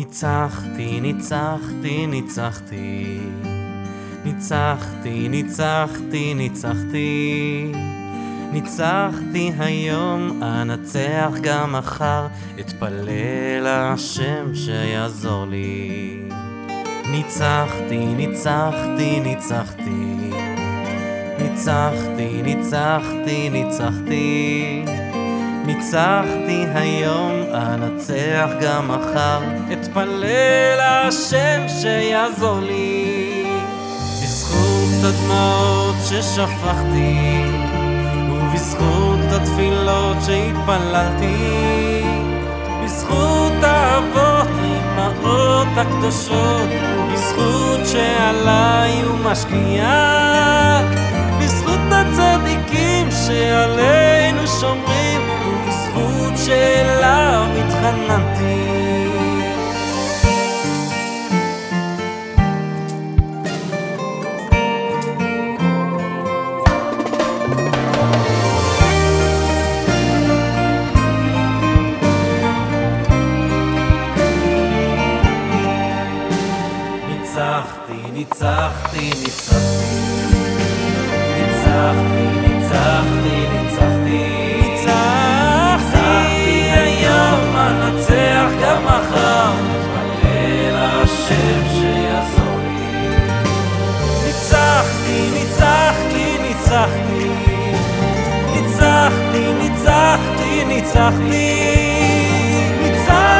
ניצחתי, ניצחתי, ניצחתי. ניצחתי, ניצחתי, ניצחתי. ניצחתי היום, אנצח גם מחר, אתפלל השם שיעזור לי. ניצחתי, ניצחתי, ניצחתי. ניצחתי, ניצחתי, ניצחתי. ניצחתי היום, אנצח גם מחר, אתפלל השם שיעזור לי. בזכות הדמעות ששפכתי, ובזכות התפילות שהתפללתי, בזכות האבות, האימהות הקדושות, ובזכות שעליי הוא משגיח, בזכות הצדיקים ניצחתי, ניצחתי, ניצחתי. ניצחתי, ניצחתי, ניצחתי. היום, אנצח גם מחר. אתפלל השם שיעזור לי. ניצחתי, ניצחתי, ניצחתי. ניצחתי, ניצחתי, ניצחתי. ניצחתי